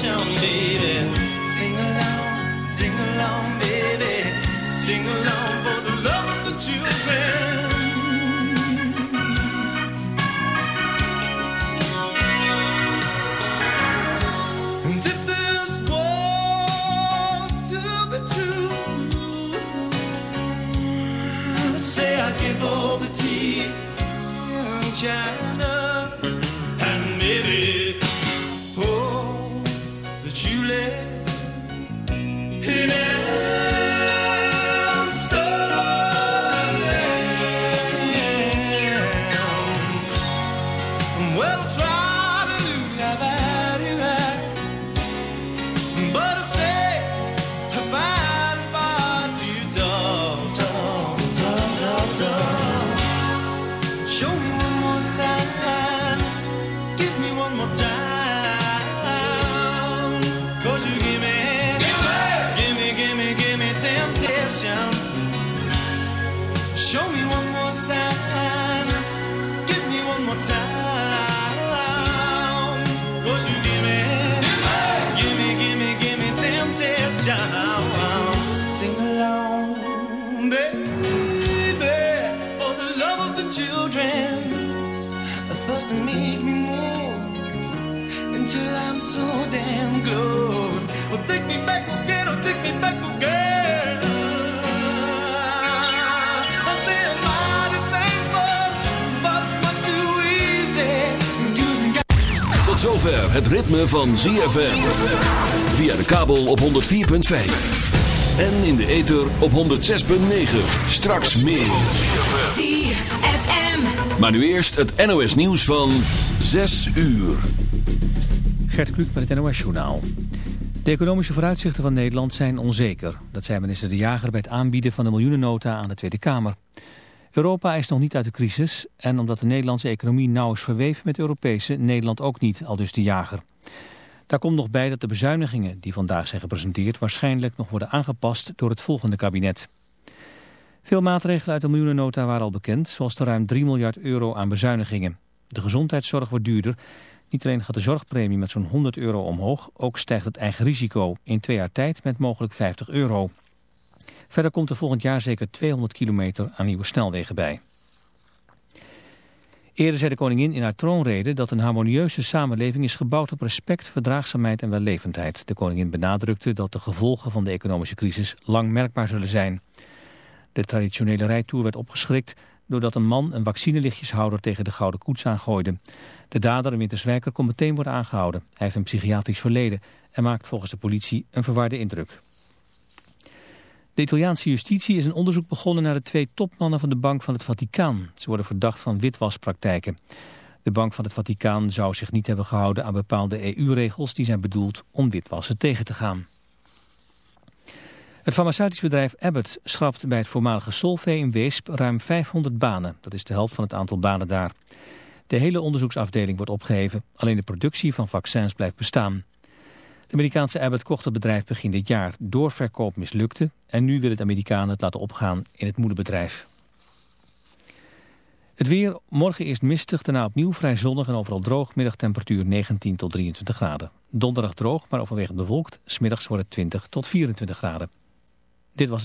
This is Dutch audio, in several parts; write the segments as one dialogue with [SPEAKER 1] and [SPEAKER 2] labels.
[SPEAKER 1] tell me.
[SPEAKER 2] Het ritme van ZFM. Via de kabel op 104.5. En in de ether op 106.9. Straks meer.
[SPEAKER 3] ZFM.
[SPEAKER 2] Maar nu eerst het NOS nieuws van 6 uur.
[SPEAKER 4] Gert Kluk met het NOS-journaal. De economische vooruitzichten van Nederland zijn onzeker. Dat zei minister De Jager bij het aanbieden van de miljoenennota aan de Tweede Kamer. Europa is nog niet uit de crisis en omdat de Nederlandse economie nauw is verweven met de Europese, Nederland ook niet, al dus De Jager. Daar komt nog bij dat de bezuinigingen die vandaag zijn gepresenteerd waarschijnlijk nog worden aangepast door het volgende kabinet. Veel maatregelen uit de miljoenennota waren al bekend, zoals de ruim 3 miljard euro aan bezuinigingen. De gezondheidszorg wordt duurder. Niet alleen gaat de zorgpremie met zo'n 100 euro omhoog, ook stijgt het eigen risico in twee jaar tijd met mogelijk 50 euro. Verder komt er volgend jaar zeker 200 kilometer aan nieuwe snelwegen bij. Eerder zei de koningin in haar troonrede dat een harmonieuze samenleving is gebouwd op respect, verdraagzaamheid en wellevendheid. De koningin benadrukte dat de gevolgen van de economische crisis lang merkbaar zullen zijn. De traditionele rijtour werd opgeschrikt doordat een man een vaccinelichtjeshouder tegen de Gouden Koets aangooide. De dader, een winterswijker, kon meteen worden aangehouden. Hij heeft een psychiatrisch verleden en maakt volgens de politie een verwarde indruk. De Italiaanse justitie is een onderzoek begonnen naar de twee topmannen van de Bank van het Vaticaan. Ze worden verdacht van witwaspraktijken. De Bank van het Vaticaan zou zich niet hebben gehouden aan bepaalde EU-regels die zijn bedoeld om witwassen tegen te gaan. Het farmaceutisch bedrijf Abbott schrapt bij het voormalige Solvay in Weesp ruim 500 banen. Dat is de helft van het aantal banen daar. De hele onderzoeksafdeling wordt opgeheven. Alleen de productie van vaccins blijft bestaan. De Amerikaanse Abbott kocht het bedrijf begin dit jaar. Doorverkoop mislukte en nu wil het Amerikanen het laten opgaan in het moederbedrijf. Het weer, morgen eerst mistig, daarna opnieuw vrij zonnig en overal droog. Middagtemperatuur 19 tot 23 graden. Donderdag droog, maar overwegend bewolkt. Smiddags wordt het 20 tot 24 graden. Dit was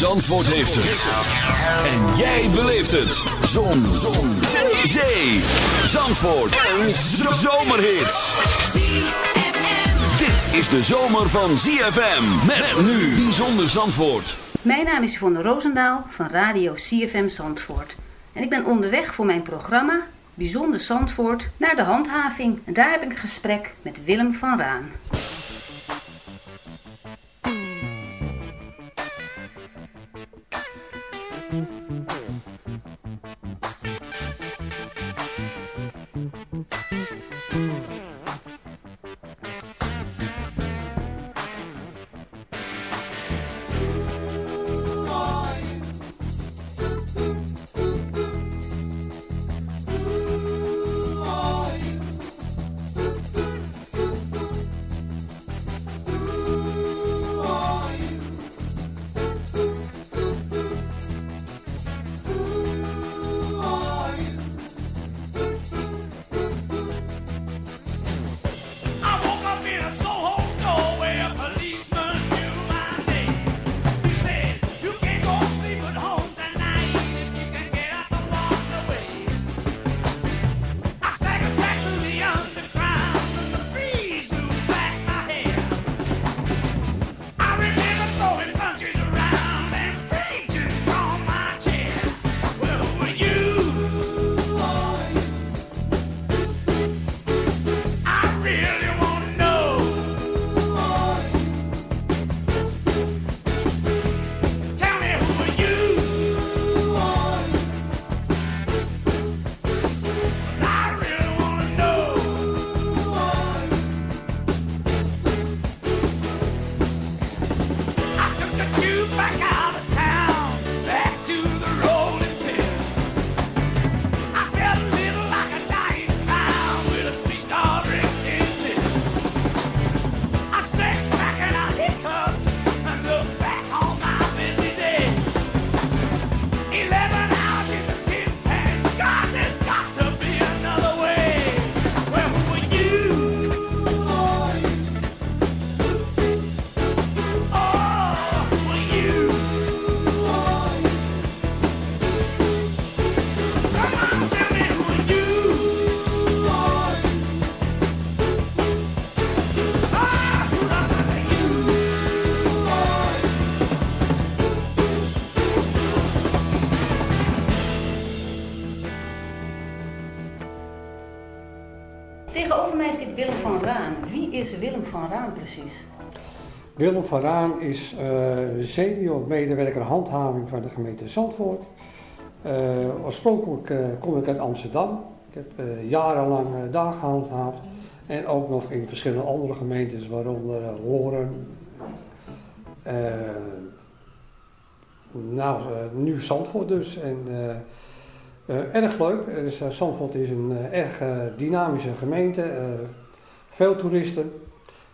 [SPEAKER 2] Zandvoort heeft het. En jij beleeft het. Zon. Zon. Zee. Zandvoort. Een zomerhit. Dit is de zomer van ZFM. Met nu. Bijzonder Zandvoort.
[SPEAKER 5] Mijn naam is Yvonne Roosendaal van Radio CFM Zandvoort. En ik ben onderweg voor mijn programma Bijzonder Zandvoort naar de handhaving. En daar heb ik een gesprek met Willem van Raan. Willem van Raan is
[SPEAKER 6] eh, senior medewerker handhaving van de gemeente Zandvoort. Eh, oorspronkelijk eh, kom ik uit Amsterdam. Ik heb jarenlang daar gehandhaafd. En ook nog in verschillende andere gemeentes, waaronder Horen. Nou, nu Zandvoort dus. En, erg leuk. Eh, Zandvoort is een erg dynamische gemeente. veel toeristen.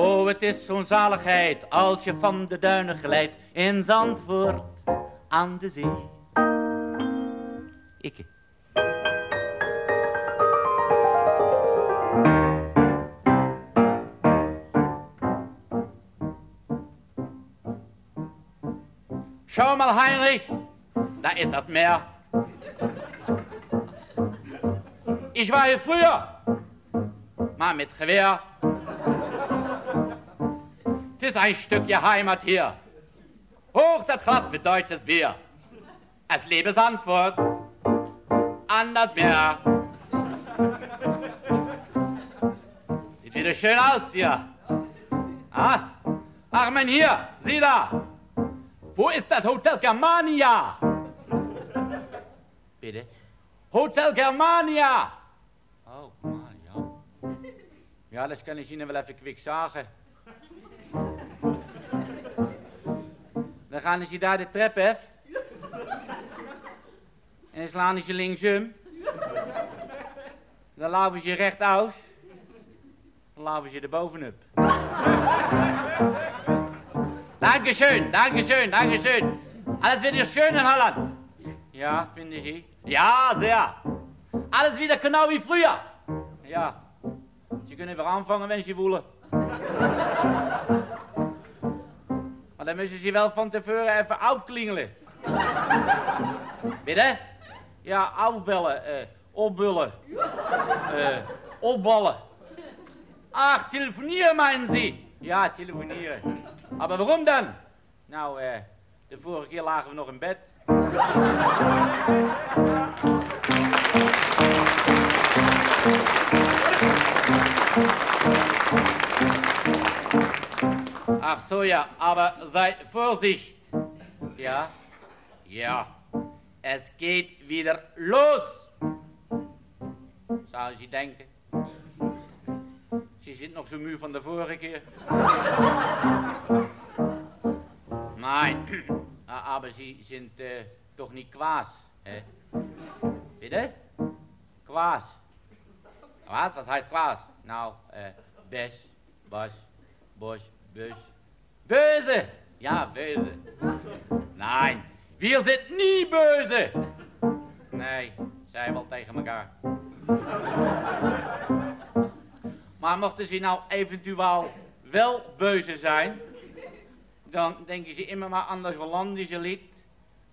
[SPEAKER 7] Oh, het is zo'n zaligheid als je van de duinen glijdt in Zandvoort aan de zee. Ik. Schau mal, Heinrich, da ist das Meer. Ich war hier früher mal mit Gewehr. Ein Stückchen Heimat hier. Hoch das Glas mit deutsches Bier. Es lebe Sandfurt, anders mehr. Sieht wieder schön aus hier. Ah, ach mein hier, sieh da. Wo ist das Hotel Germania? Bitte? Hotel Germania. Oh, man, ja. Ja, das kann ich Ihnen even quick sagen. Dan gaan ze daar de trap af. En dan slaan ze linksum. Dan laven ze recht. Dan laven ze er bovenop. Dankeschön, Dankeschön, Dankeschön. Alles wieder schön in Holland. Ja, finden Sie? Ja, sehr. Alles wieder genau wie früher. Ja. Sie können weer anfangen, wenn Sie wollen. Dan müssen Sie wel van tevoren even afklingelen. Bitte? Ja, afbellen, eh, opbullen, eh, opballen. Ach, telefonieren meinen Sie? Ja, telefonieren. Maar waarom dan? Nou, eh, de vorige keer lagen we nog in bed. Ach so, ja, aber sei Vorsicht. Ja, ja, es geht wieder los. Zou Sie denken? Sie sind noch so müde von der vorige keer. Nein, aber Sie sind äh, doch nicht Quas, hä? Bitte? Quas. Was? Was heißt Quas? Nou, äh, Bes, Bas, Bosch, Bös. Böse! Ja, böse. Nein, wir sind nie böse. Nee, zij wel tegen elkaar. Maar mochten ze nou eventueel wel beuze zijn, dan denken ze immer maar aan dat Hollandische lied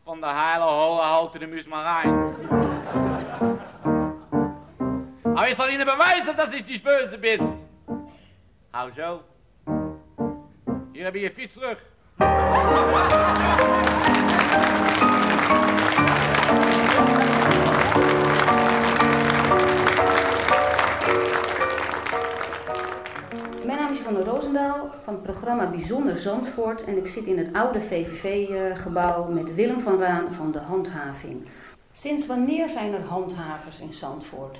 [SPEAKER 7] van de heile holle de Musmarijn. Maar ik zal Ihnen bewijzen dat ik niet böse ben. Hou zo. Hier heb je je fiets terug.
[SPEAKER 5] Mijn naam is Van der Roosendaal van het programma Bijzonder Zandvoort en ik zit in het oude VVV-gebouw met Willem van Raan van de Handhaving. Sinds wanneer zijn er handhavers in Zandvoort?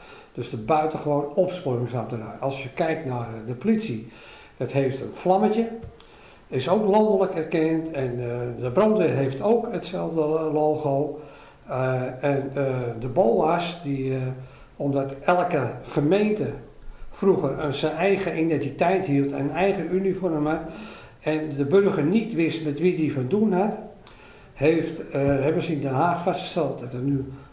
[SPEAKER 6] Dus de buitengewoon opsporingsambtenaar. Als je kijkt naar de politie, dat heeft een vlammetje. Is ook landelijk erkend. En eh, de brandweer heeft ook hetzelfde logo. Eh, en eh, de BOA's, die, eh, omdat elke gemeente vroeger een zijn eigen identiteit hield, een eigen uniform en de burger niet wist met wie die van doen had, heeft, eh, hebben ze in Den Haag vastgesteld dat er nu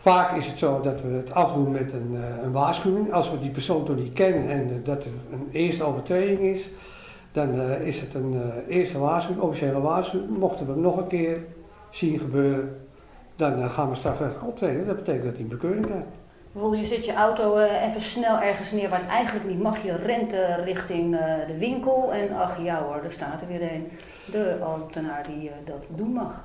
[SPEAKER 6] vaak is het zo dat we het afdoen met een, eh, een waarschuwing. Als we die persoon toch niet kennen en eh, dat er een eerste overtreding is, dan eh, is het een eerste waarschuwing, officiële waarschuwing. Mochten we het nog een keer zien gebeuren, dan gaan we strafrechtelijk optreden. Dat betekent dat hij een bekeuring krijgt.
[SPEAKER 5] Bijvoorbeeld, je zet je auto even snel ergens neer waar het eigenlijk niet mag. Je rent richting de winkel en ach ja hoor, er staat er weer een. De ambtenaar die dat doen mag.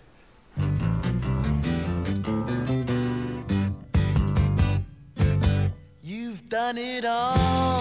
[SPEAKER 1] You've done it all.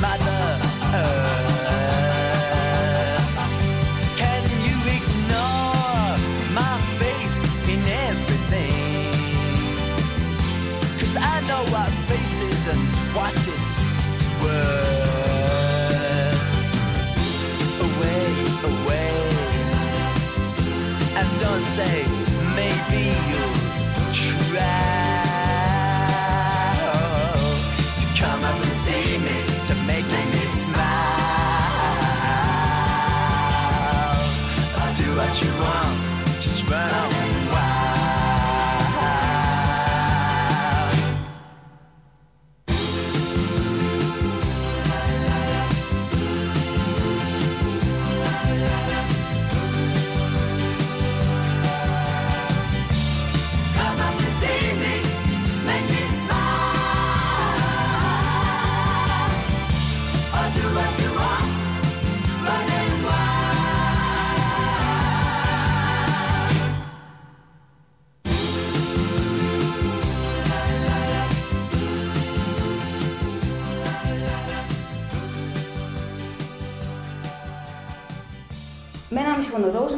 [SPEAKER 1] mother earth. Can you ignore my faith in I know what faith is and what it's worth.
[SPEAKER 3] Away, away, and don't say. let you
[SPEAKER 5] run.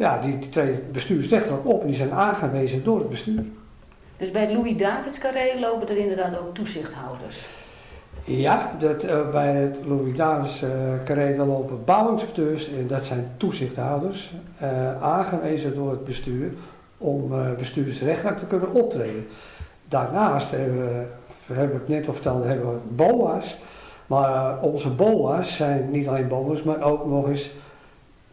[SPEAKER 6] Ja, die, die treden bestuursrechtelijk op en die zijn aangewezen door het bestuur.
[SPEAKER 5] Dus bij het Louis Davids Carré lopen er inderdaad ook toezichthouders.
[SPEAKER 6] Ja, dat, eh, bij het Louis Davids eh carré lopen bouwinspecteurs en dat zijn toezichthouders eh, aangewezen door het bestuur om eh, bestuursrechtelijk te kunnen optreden. Daarnaast hebben we, heb ik net al verteld, hebben we BOA's. Maar onze BOA's zijn niet alleen BOA's, maar ook nog eens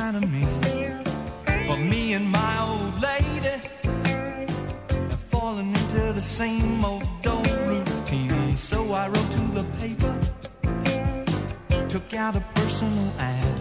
[SPEAKER 8] kind of mean. But me and my old lady have fallen into the same old old routine. So I wrote to the paper, took out a personal ad.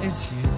[SPEAKER 5] 一起。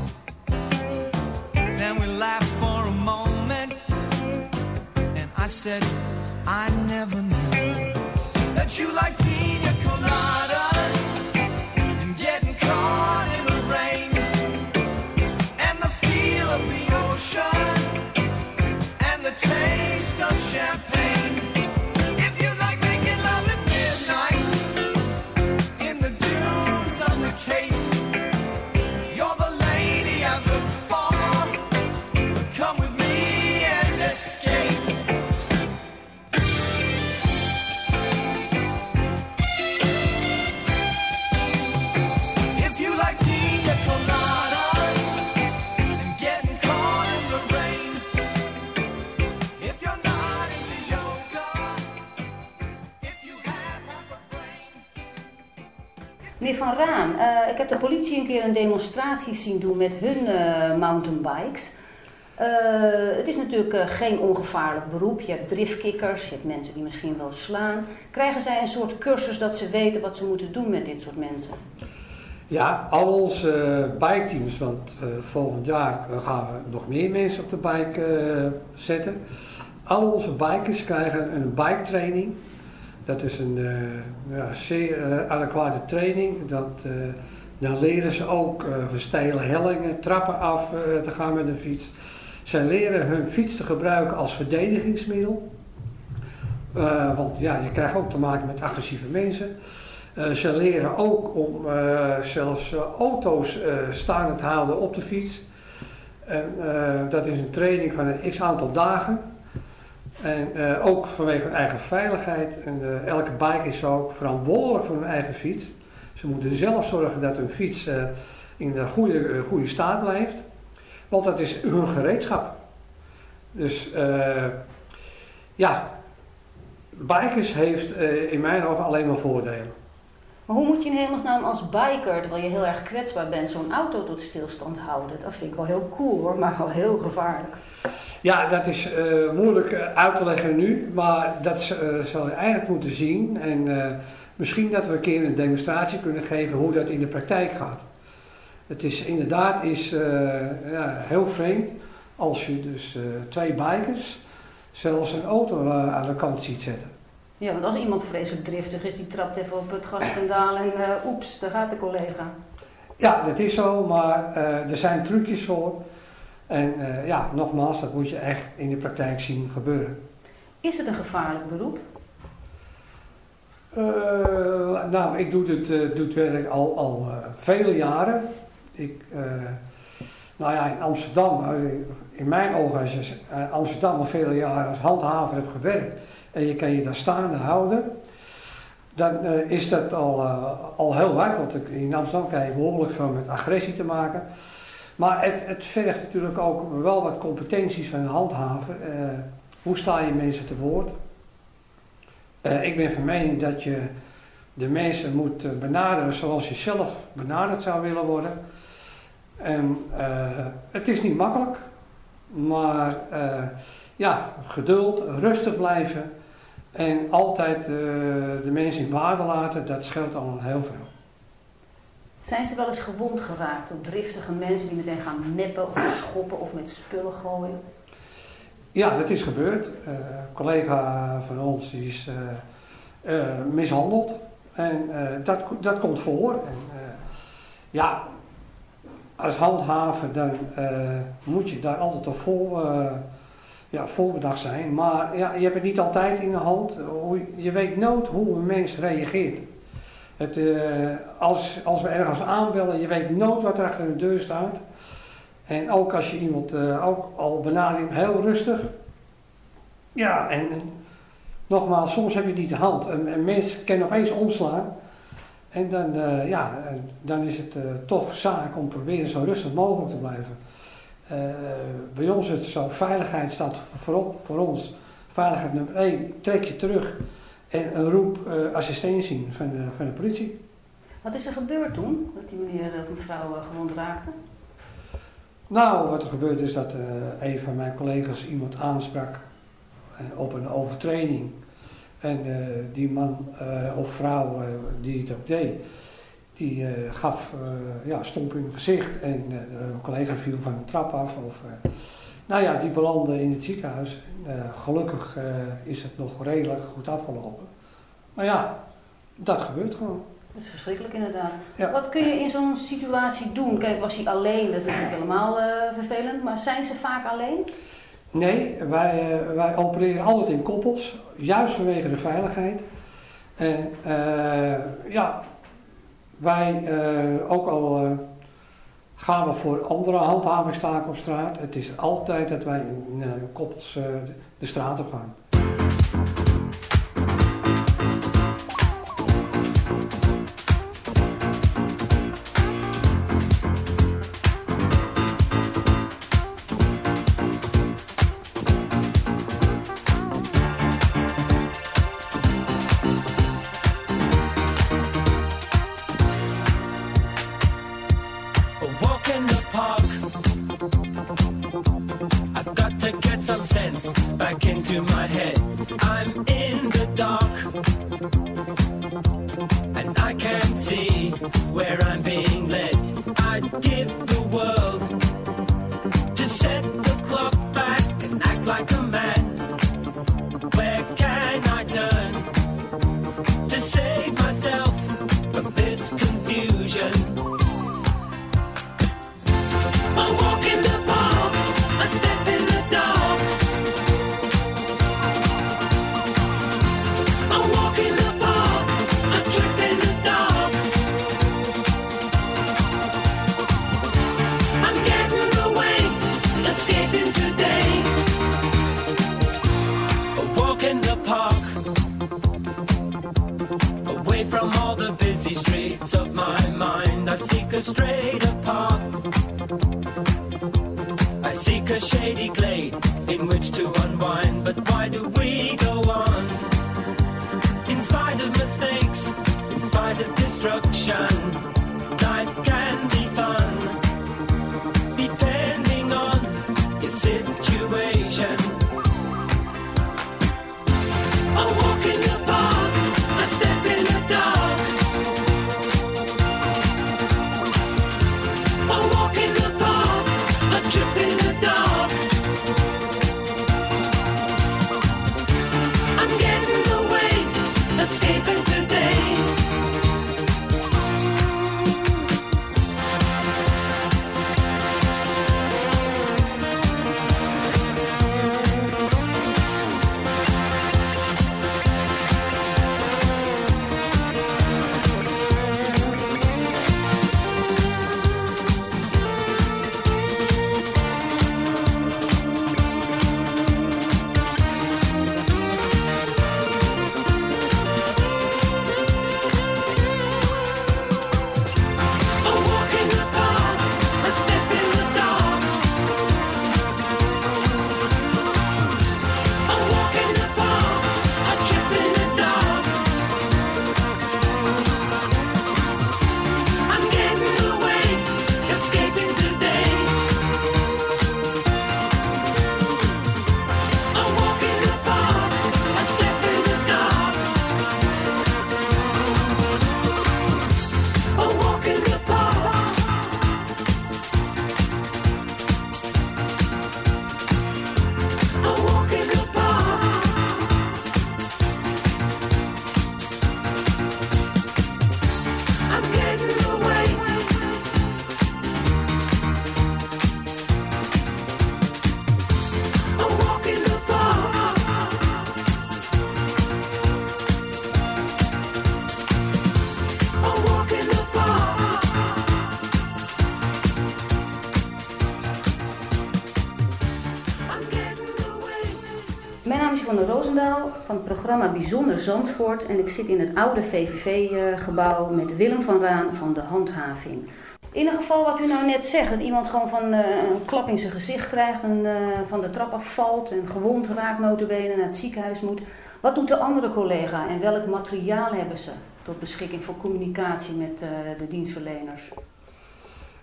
[SPEAKER 5] Een demonstratie zien doen met hun eh, mountainbikes. Eh, het is natuurlijk eh, geen ongevaarlijk beroep. Je hebt driftkikkers, je hebt mensen die misschien wel slaan. Krijgen zij een soort cursus dat ze weten wat ze moeten doen met dit soort mensen?
[SPEAKER 6] Ja, al onze eh, biketeams, want volgend jaar gaan we nog meer mensen op de bike zetten. Al onze bikers krijgen een bike training. Dat is een ja, zeer adequate training. Dat, dan leren ze ook eh van steile hellingen, trappen af eh, te gaan met een fiets. Ze leren hun fiets te gebruiken als verdedigingsmiddel. Eh, want ja, je krijgt ook te maken met agressieve mensen. Eh, ze leren ook om eh, zelfs eh, auto's eh, staande te houden op de fiets. En eh, dat is een training van een x aantal dagen. En eh, ook vanwege hun eigen veiligheid. En eh, elke bike is ook verantwoordelijk voor hun eigen fiets. Ze moeten zelf zorgen dat hun fiets eh, in een goede, eh, goede staat blijft. Want dat is hun gereedschap. Dus eh, ja, Bikers heeft in mijn ogen alleen maar voordelen.
[SPEAKER 5] Maar hoe moet je in hemelsnaam als biker, terwijl je heel erg kwetsbaar bent, zo'n auto tot stilstand houden? Dat vind ik wel heel cool hoor, maar wel heel gevaarlijk.
[SPEAKER 6] Ja, dat is moeilijk uit te leggen nu, maar dat zou je eigenlijk moeten zien. En misschien dat we een keer een demonstratie kunnen geven hoe dat in de praktijk gaat. Het is inderdaad is, eh, ja, heel vreemd als je dus eh, twee bikers zelfs een auto eh, aan de kant ziet zetten.
[SPEAKER 5] Ja, want als iemand vreselijk driftig is, die trapt even op het gaspedaal en oeps, daar gaat de collega.
[SPEAKER 6] Ja, dat is zo, maar er zijn trucjes voor. En ja, nogmaals, dat moet je echt in de praktijk zien gebeuren.
[SPEAKER 5] Is het een gevaarlijk beroep?
[SPEAKER 6] Nou, ik doe dit, eh, het werk al, al eh, vele jaren. Ik, eh, nou ja, in Amsterdam, in mijn ogen, in Amsterdam al vele jaren als handhaver hebt gewerkt en je kan je daar staande houden, dan is dat al, al heel waard. Want in Amsterdam krijg je behoorlijk veel met agressie te maken. Maar het, het vergt natuurlijk ook wel wat competenties van een handhaver. Hoe sta je mensen te woord? Ik ben van mening dat je de mensen moet benaderen zoals je zelf benaderd zou willen worden. En eh, het is niet makkelijk, maar eh, ja, geduld, rustig blijven en altijd eh, de mensen in waarde laten, dat scheelt al heel veel.
[SPEAKER 5] Zijn ze wel eens gewond geraakt door driftige mensen die meteen gaan meppen of schoppen of met spullen gooien?
[SPEAKER 6] Ja, dat is gebeurd. Een collega van ons die is mishandeld. En eh, dat, dat komt voor. En, eh, ja, als handhaver dan eh, moet je daar altijd op vol, ja, voorbedacht zijn. Maar ja, je hebt het niet altijd in de hand. Je weet nooit hoe een mens reageert. Het, als, als we ergens aanbellen, je weet nooit wat er achter de deur staat. En ook als je iemand ook al benadert, heel rustig. Ja, en nogmaals, soms heb je niet de hand. Een, een mens kan opeens omslaan. En dan, eh, ja, en dan is het eh, toch zaak om proberen zo rustig mogelijk te blijven. Eh, bij ons is het zo, veiligheid staat voorop voor ons. Veiligheid nummer één, trek je terug en een roep assistentie van de, van de politie.
[SPEAKER 5] Wat is er gebeurd toen, dat die meneer of mevrouw gewond raakte?
[SPEAKER 6] Nou, wat er gebeurde is dat een van mijn collega's iemand aansprak op een overtreding. En eh, die man eh, of vrouw eh, die het ook deed, die gaf ja, stomp in het gezicht. En een collega viel van een trap af. Of, nou ja, die belandde in het ziekenhuis. Gelukkig is het nog redelijk goed afgelopen. Maar ja, dat gebeurt gewoon.
[SPEAKER 5] Dat is verschrikkelijk inderdaad.
[SPEAKER 6] Ja.
[SPEAKER 5] Wat kun je in zo'n situatie doen? Kijk, was hij alleen? Dat is natuurlijk helemaal vervelend. Maar zijn ze vaak alleen?
[SPEAKER 6] Nee, wij, eh, wij opereren altijd in koppels, juist vanwege de veiligheid. En eh, ja, wij eh, ook al gaan we voor andere handhavingstaken op straat. Het is altijd dat wij in koppels de straat op gaan.
[SPEAKER 5] Programma Bijzonder Zandvoort en ik zit in het oude VVV-gebouw met Willem van Raan van de handhaving. In een geval wat u nou net zegt, dat iemand gewoon van eh, een klap in zijn gezicht krijgt en eh, van de trap afvalt en gewond raakt notabene naar het ziekenhuis moet. Wat doet de andere collega en welk materiaal hebben ze tot beschikking voor communicatie met eh, de dienstverleners?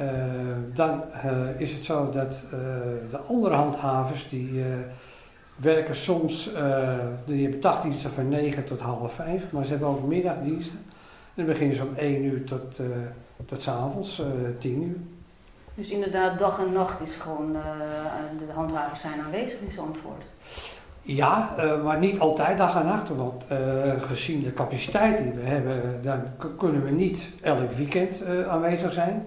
[SPEAKER 6] Eh, dan eh, is het zo dat eh, de andere handhavers die werken soms, die hebben dagdiensten van 9 tot half 5, maar ze hebben ook middagdiensten. En dan beginnen ze om 1 uur tot, tot 's avonds eh 10 uur.
[SPEAKER 5] Dus inderdaad, dag en nacht is gewoon, de handhavers zijn aanwezig in Zandvoort.
[SPEAKER 6] Ja, maar niet altijd dag en nacht, want gezien de capaciteit die we hebben, dan kunnen we niet elk weekend aanwezig zijn.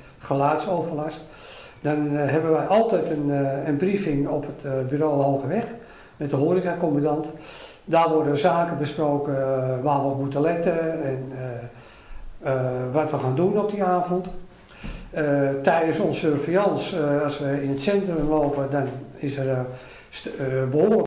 [SPEAKER 6] geluidsoverlast. Dan eh, hebben wij altijd een, eh, een briefing op het eh, bureau Hogeweg met de horecacommandant. Daar worden zaken besproken waar we op moeten letten en wat we gaan doen op die avond. Tijdens onze surveillance, als we in het centrum lopen, dan is er eh, behoorlijk